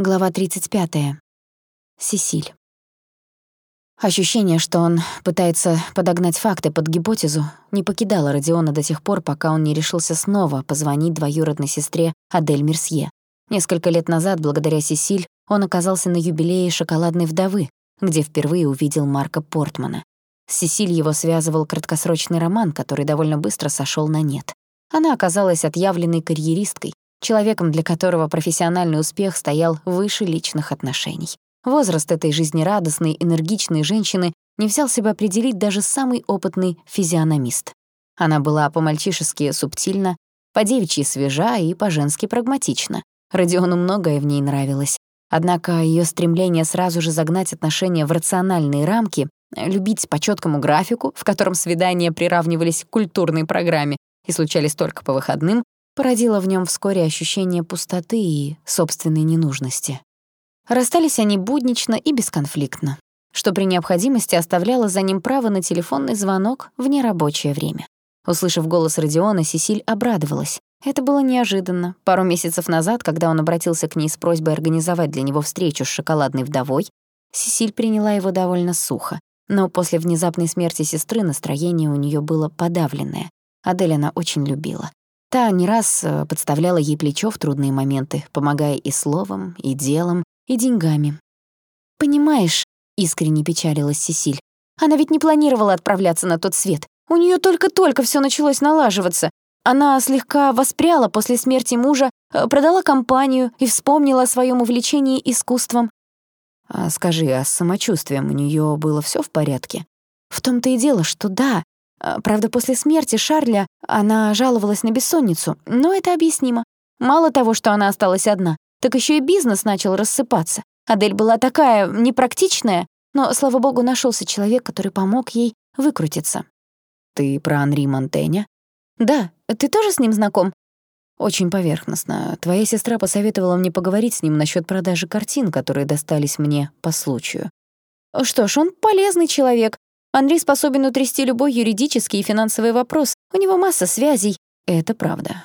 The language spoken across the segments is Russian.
Глава 35. Сесиль. Ощущение, что он пытается подогнать факты под гипотезу, не покидало Родиона до тех пор, пока он не решился снова позвонить двоюродной сестре Адель Мерсье. Несколько лет назад, благодаря Сесиль, он оказался на юбилее шоколадной вдовы, где впервые увидел Марка Портмана. С Сесиль его связывал краткосрочный роман, который довольно быстро сошёл на нет. Она оказалась отъявленной карьеристкой, человеком, для которого профессиональный успех стоял выше личных отношений. Возраст этой жизнерадостной, энергичной женщины не взял себя определить даже самый опытный физиономист. Она была по-мальчишески субтильна, по-девичьи свежа и по-женски прагматична. Родиону многое в ней нравилось. Однако ее стремление сразу же загнать отношения в рациональные рамки, любить по четкому графику, в котором свидания приравнивались к культурной программе и случались только по выходным, породило в нем вскоре ощущение пустоты и собственной ненужности. Расстались они буднично и бесконфликтно, что при необходимости оставляло за ним право на телефонный звонок в нерабочее время. Услышав голос Родиона, Сесиль обрадовалась. Это было неожиданно. Пару месяцев назад, когда он обратился к ней с просьбой организовать для него встречу с шоколадной вдовой, Сесиль приняла его довольно сухо. Но после внезапной смерти сестры настроение у нее было подавленное. Адель очень любила. Та не раз э, подставляла ей плечо в трудные моменты, помогая и словом, и делом, и деньгами. «Понимаешь», — искренне печалилась Сесиль, «она ведь не планировала отправляться на тот свет. У нее только-только все началось налаживаться. Она слегка воспряла после смерти мужа, э, продала компанию и вспомнила о своем увлечении искусством. А скажи, а с самочувствием у нее было все в порядке? В том-то и дело, что да, правда, после смерти Шарля она жаловалась на бессонницу, но это объяснимо. Мало того, что она осталась одна, так еще и бизнес начал рассыпаться. Адель была такая непрактичная, но, слава богу, нашелся человек, который помог ей выкрутиться. «Ты про Анри Монтеня?» «Да. Ты тоже с ним знаком?» «Очень поверхностно. Твоя сестра посоветовала мне поговорить с ним насчет продажи картин, которые достались мне по случаю». «Что ж, он полезный человек. Андрей способен утрясти любой юридический и финансовый вопрос. У него масса связей. Это правда.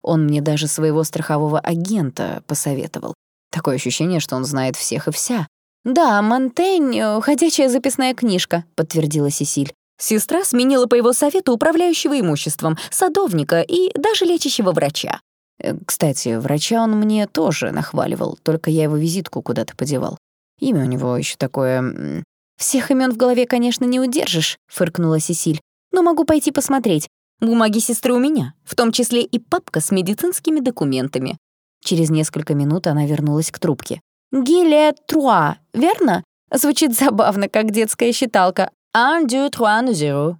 Он мне даже своего страхового агента посоветовал. Такое ощущение, что он знает всех и вся. «Да, Монтень э, — ходячая записная книжка», — подтвердила Сесиль. Сестра сменила по его совету управляющего имуществом, садовника и даже лечащего врача. Э, кстати, врача он мне тоже нахваливал, только я его визитку куда-то подевал. Имя у него еще такое «Всех имен в голове, конечно, не удержишь», — фыркнула Сесиль. «Но могу пойти посмотреть. Бумаги сестры у меня, в том числе и папка с медицинскими документами». Через несколько минут она вернулась к трубке. «Гиле Труа, верно? Звучит забавно, как детская считалка. Un, deux, trois, zero».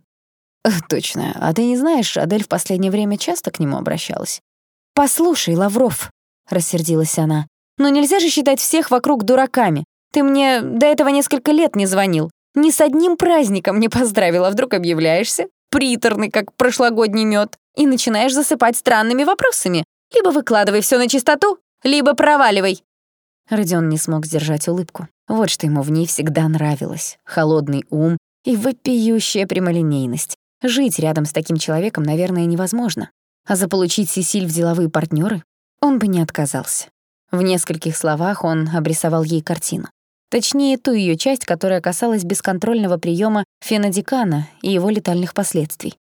«Точно. А ты не знаешь, Адель в последнее время часто к нему обращалась?» «Послушай, Лавров», — рассердилась она, «но нельзя же считать всех вокруг дураками. Ты мне до этого несколько лет не звонил. Ни с одним праздником не поздравил, а вдруг объявляешься, приторный, как прошлогодний мед, и начинаешь засыпать странными вопросами. Либо выкладывай все на чистоту, либо проваливай». Родион не смог сдержать улыбку. Вот что ему в ней всегда нравилось. Холодный ум и вопиющая прямолинейность. Жить рядом с таким человеком, наверное, невозможно. А заполучить Сесиль в деловые партнеры он бы не отказался. В нескольких словах он обрисовал ей картину. Точнее, ту ее часть, которая касалась бесконтрольного приема фенодикана и его летальных последствий.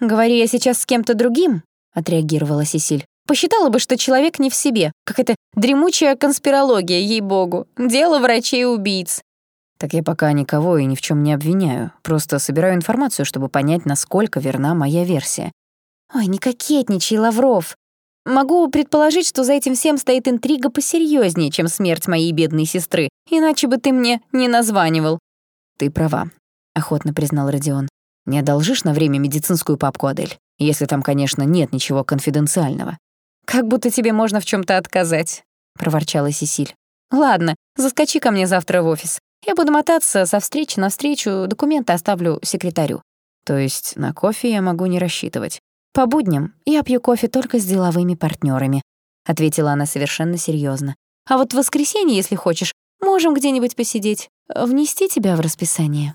«Говори я сейчас с кем-то другим», — отреагировала Сесиль. «Посчитала бы, что человек не в себе. как это дремучая конспирология, ей-богу. Дело врачей-убийц». «Так я пока никого и ни в чем не обвиняю. Просто собираю информацию, чтобы понять, насколько верна моя версия». «Ой, не кокетничай, Лавров. Могу предположить, что за этим всем стоит интрига посерьезнее, чем смерть моей бедной сестры, иначе бы ты мне не названивал». «Ты права», — охотно признал Родион. «Не одолжишь на время медицинскую папку, Адель? Если там, конечно, нет ничего конфиденциального». «Как будто тебе можно в чем то отказать», — проворчала Сесиль. «Ладно, заскочи ко мне завтра в офис. Я буду мотаться со встречи на встречу, документы оставлю секретарю». «То есть на кофе я могу не рассчитывать?» «По будням я пью кофе только с деловыми партнерами, ответила она совершенно серьезно. «А вот в воскресенье, если хочешь, можем где-нибудь посидеть, внести тебя в расписание».